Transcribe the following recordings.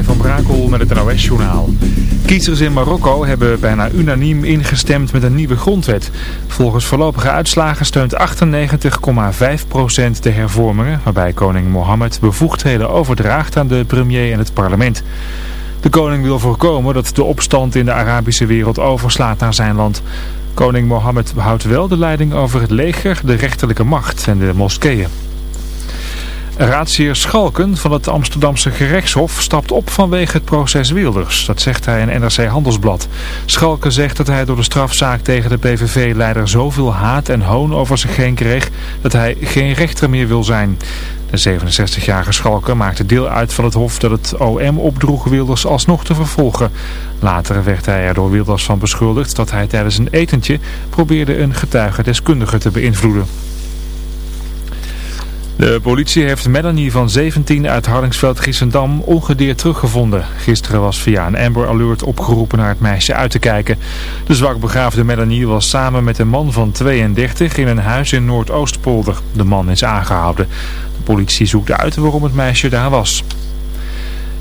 Van Brakel met het NOS-journaal. Kiezers in Marokko hebben bijna unaniem ingestemd met een nieuwe grondwet. Volgens voorlopige uitslagen steunt 98,5% de hervormingen... waarbij koning Mohammed bevoegdheden overdraagt aan de premier en het parlement. De koning wil voorkomen dat de opstand in de Arabische wereld overslaat naar zijn land. Koning Mohammed houdt wel de leiding over het leger, de rechterlijke macht en de moskeeën. Raadsheer Schalken van het Amsterdamse gerechtshof stapt op vanwege het proces Wilders. Dat zegt hij in NRC Handelsblad. Schalken zegt dat hij door de strafzaak tegen de PVV-leider zoveel haat en hoon over zich heen kreeg dat hij geen rechter meer wil zijn. De 67-jarige Schalken maakte deel uit van het hof dat het OM opdroeg Wilders alsnog te vervolgen. Later werd hij er door Wilders van beschuldigd dat hij tijdens een etentje probeerde een getuige deskundige te beïnvloeden. De politie heeft Melanie van 17 uit Hardingsveld-Giessendam ongedeerd teruggevonden. Gisteren was via een Amber Alert opgeroepen naar het meisje uit te kijken. De zwakbegaafde Melanie was samen met een man van 32 in een huis in Noordoostpolder. De man is aangehouden. De politie zoekt uit waarom het meisje daar was.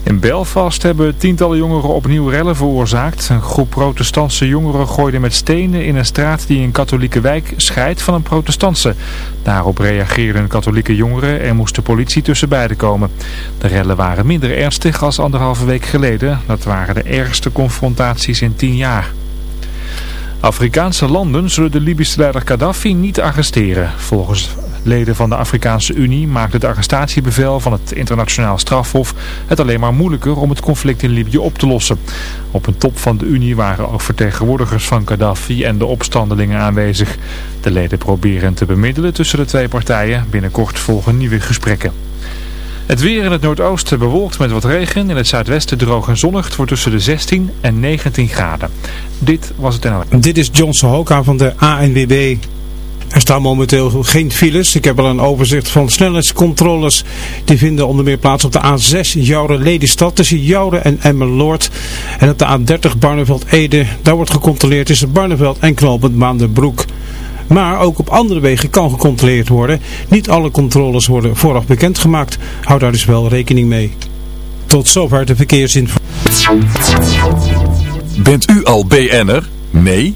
In Belfast hebben tientallen jongeren opnieuw rellen veroorzaakt. Een groep protestantse jongeren gooide met stenen in een straat die een katholieke wijk scheidt van een protestantse. Daarop reageerden katholieke jongeren en moest de politie tussen beiden komen. De rellen waren minder ernstig als anderhalve week geleden. Dat waren de ergste confrontaties in tien jaar. Afrikaanse landen zullen de Libische leider Gaddafi niet arresteren. Volgens leden van de Afrikaanse Unie maakte het arrestatiebevel van het internationaal strafhof het alleen maar moeilijker om het conflict in Libië op te lossen. Op een top van de Unie waren ook vertegenwoordigers van Gaddafi en de opstandelingen aanwezig. De leden proberen te bemiddelen tussen de twee partijen. Binnenkort volgen nieuwe gesprekken. Het weer in het noordoosten bewolkt met wat regen. In het zuidwesten droog en zonnig. Het wordt tussen de 16 en 19 graden. Dit was het NL. Dit is Johnson Hoka van de ANWB. Er staan momenteel geen files. Ik heb al een overzicht van snelheidscontroles. Die vinden onder meer plaats op de A6 Jouren-Lelystad tussen Jouren en Emmeloord. En op de A30 Barneveld-Ede. Daar wordt gecontroleerd tussen Barneveld en Knoopend Maandenbroek. Maar ook op andere wegen kan gecontroleerd worden. Niet alle controles worden vooraf bekendgemaakt. Hou daar dus wel rekening mee. Tot zover de verkeersinformatie. Bent u al BN'er? Nee?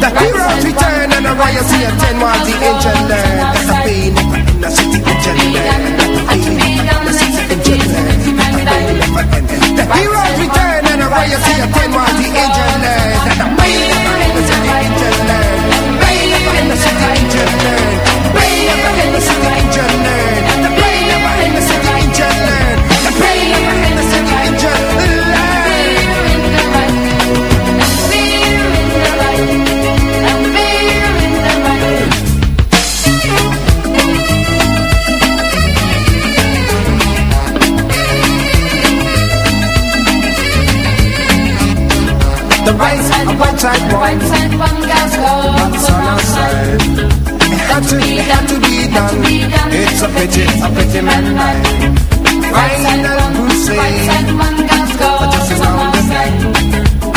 the heroes return and the attend while the learn that the pain end, the city that the pain, the city the heroes return and the attend while the learn that the pain end, the city the. Pain end, the city right side, the right side, one. Once on our side. It had to, it had to be done. It's a pity, a pity man died. Final crusade, just around the bend.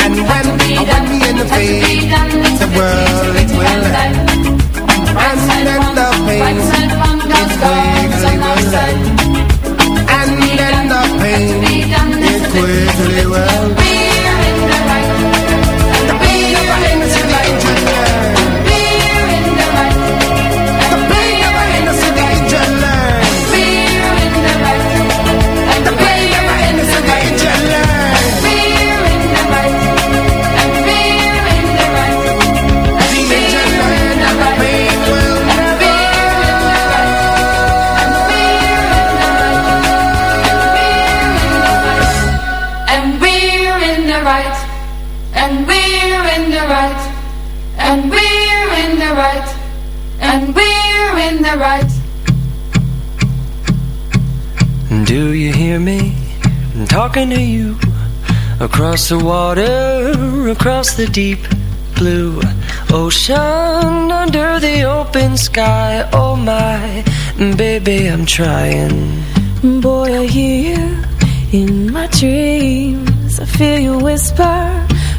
And when, when we the pain, the world it will end. And then the pain, it quickly will end. And then the pain, it quickly will end. we're in the right, and we're in the right, and we're in the right. Do you hear me? I'm talking to you across the water, across the deep blue ocean, under the open sky. Oh my, baby, I'm trying. Boy, I hear you in my dreams. I feel you whisper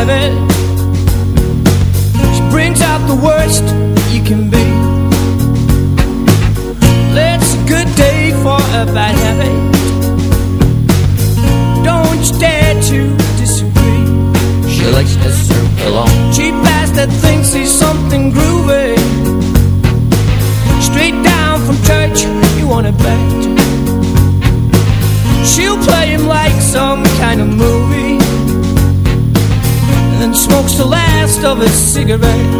heaven a cigarette.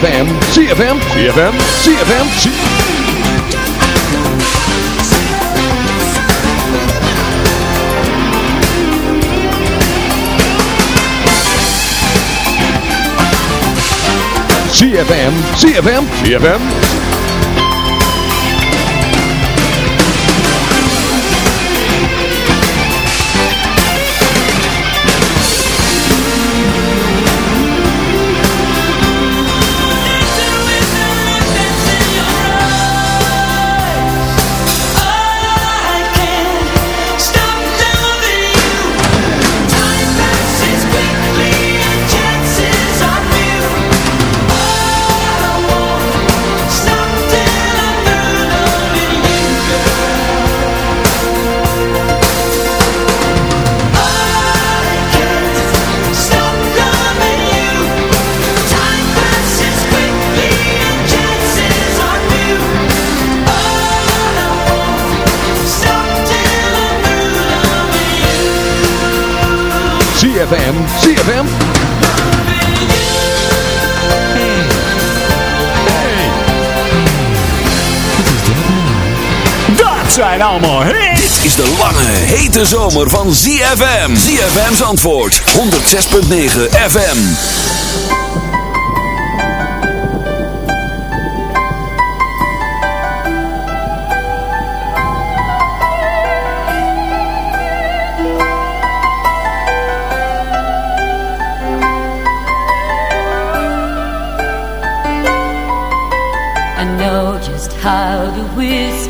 CFM, CFM, CFM, CFM, C CFM, CFM, CFM. zijn allemaal hits. is de lange, hete zomer van ZFM. ZFM's antwoord. 106.9 FM. I know just how to whisper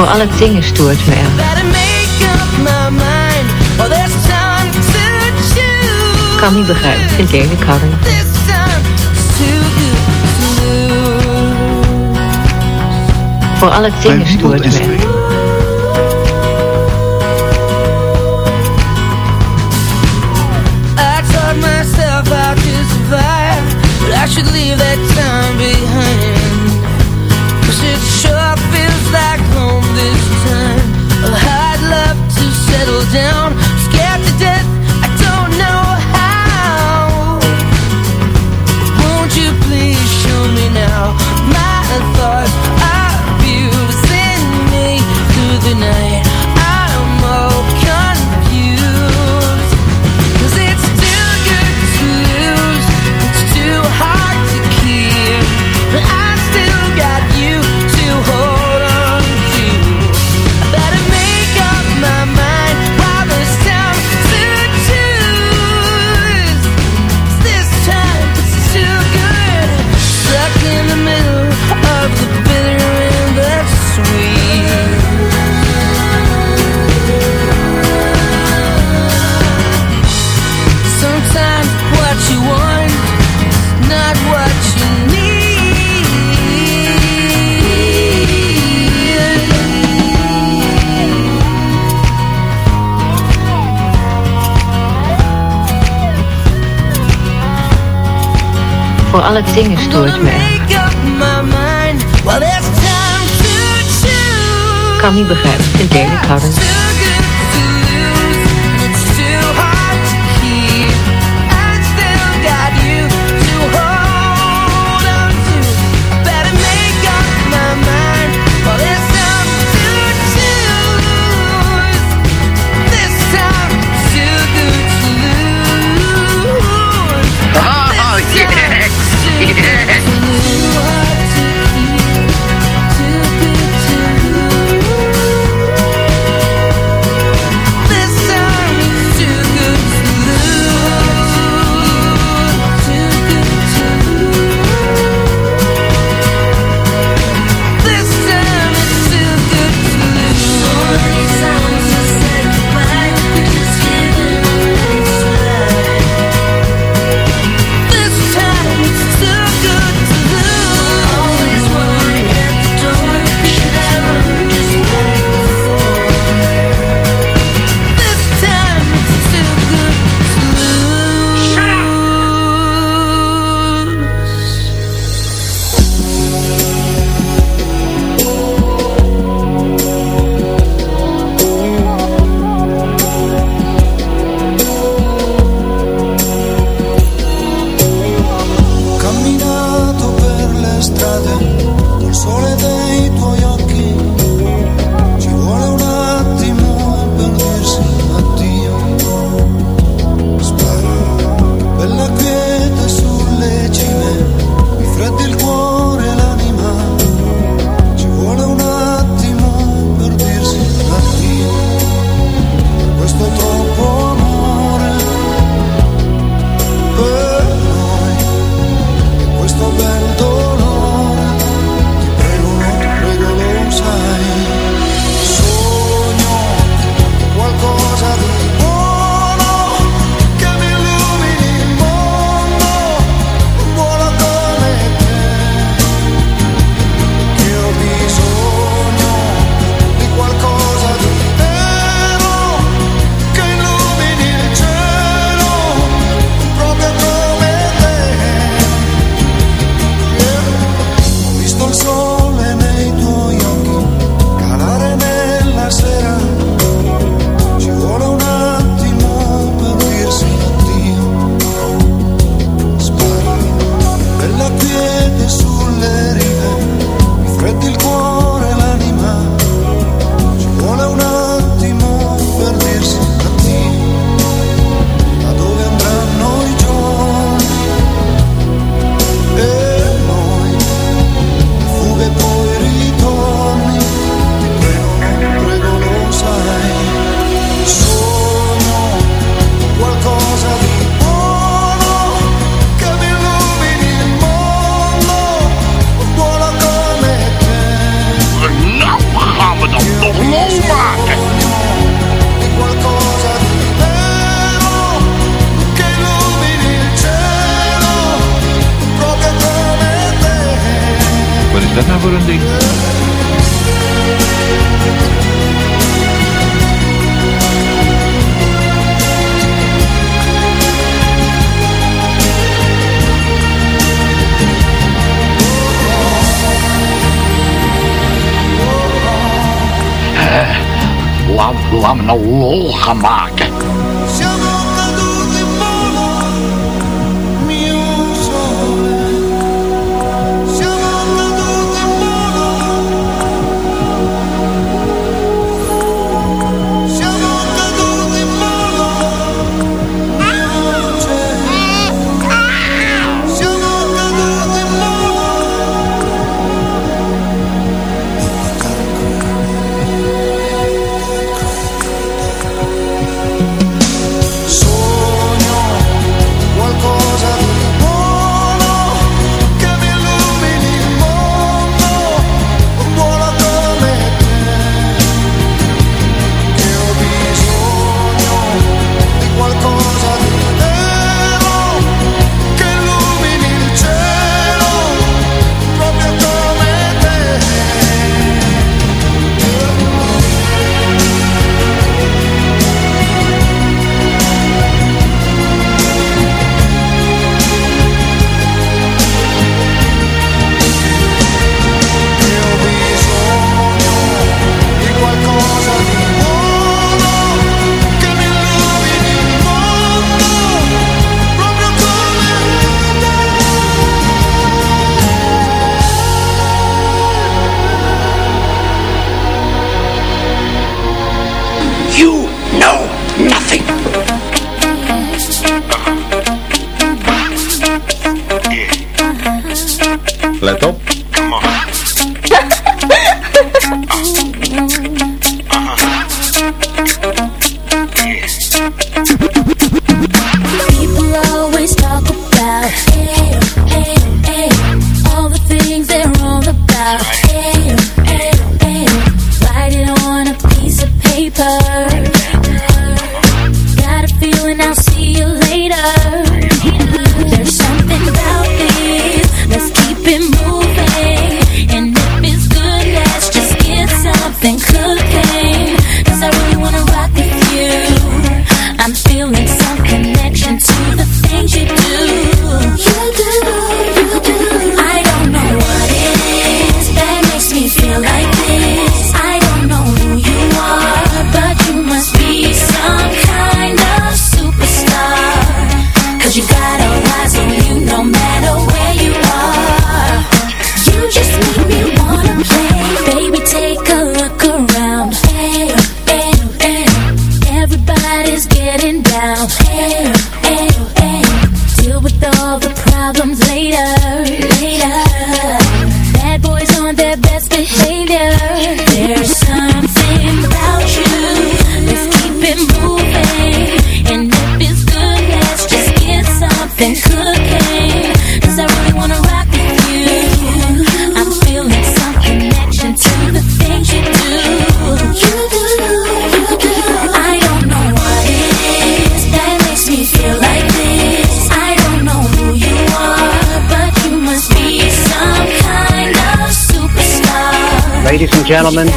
voor alle dingen stoort me erg. Kan niet begrijpen, vind ik ik hou Vooral het zingen stoort me erg. I should leave that time behind down. Scared to death, I don't know how. Won't you please show me now My thoughts? Are me through the night. Voor alle dingen stoort me. Kan niet begrijpen, vind ik, houden. Gentlemen,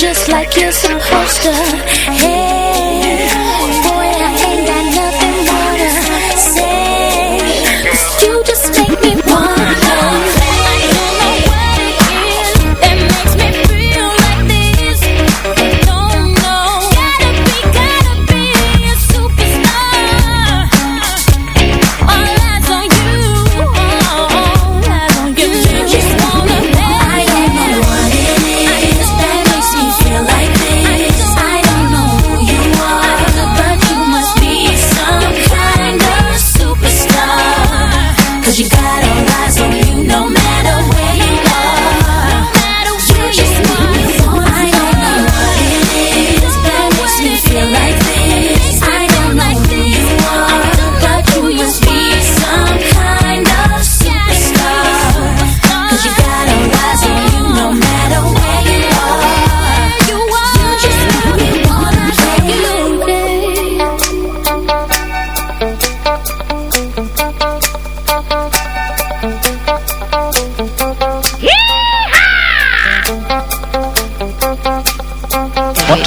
just like you're supposed to.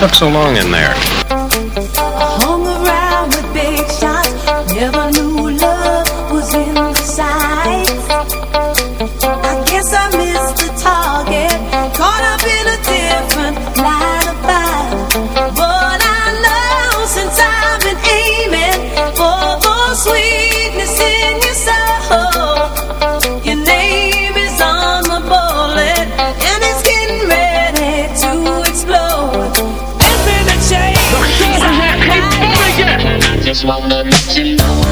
took so long in there? just wanna let you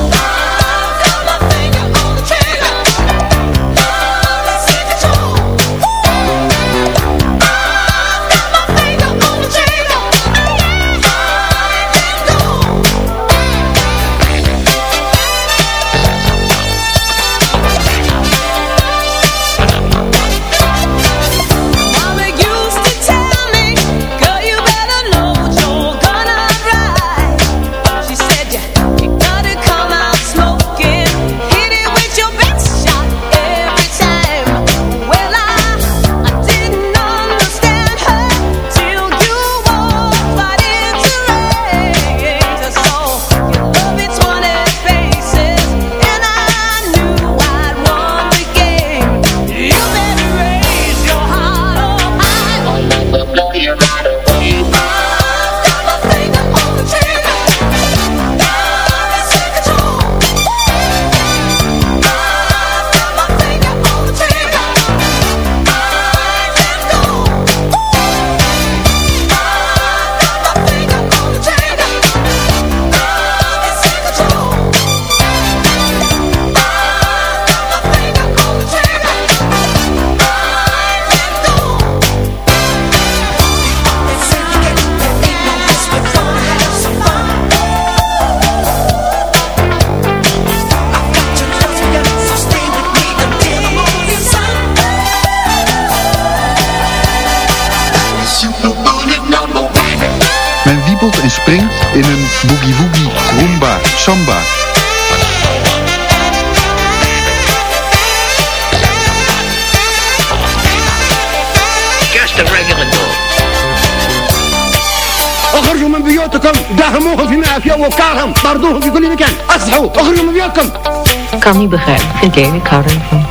Samba. Just a regular dog. اخرجوا من بيوتكم داهموهم في مافيا ووقعهم طردوهم في كل مكان اصحوا اخرجوا من بيوتكم kan niet begrijpen, vind ik.